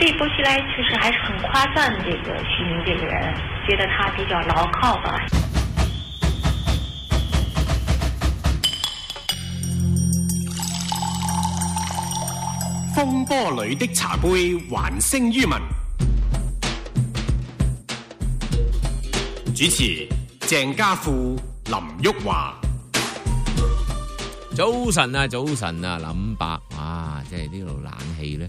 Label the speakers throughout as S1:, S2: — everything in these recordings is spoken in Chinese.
S1: 对薄熙
S2: 来，其
S3: 实还是
S4: 很夸赞这个徐明这个人，觉得他比较牢靠吧。
S5: 风波里的茶杯，还声于民。主持：郑家富、林旭华。
S6: 早晨啊，早晨啊，林伯，哇，即系呢度冷气咧。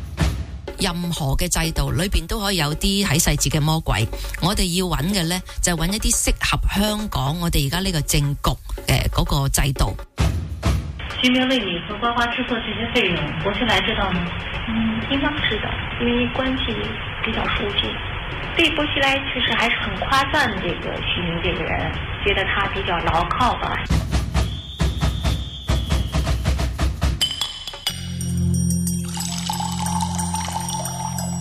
S6: 任
S2: 何嘅
S6: 制度里边都可
S2: 以有啲喺细节嘅
S7: 魔鬼，我哋要揾嘅呢，就揾一啲适合香港我哋而家呢个政局嘅嗰个制度。
S4: 徐明
S2: 为你和呱呱制
S6: 作
S1: 这些费用，薄熙来知道吗？
S4: 嗯，应当知道，因为关系比较熟悉。对薄西来确实还是很夸赞这个徐明这个人，觉得他比较牢靠吧。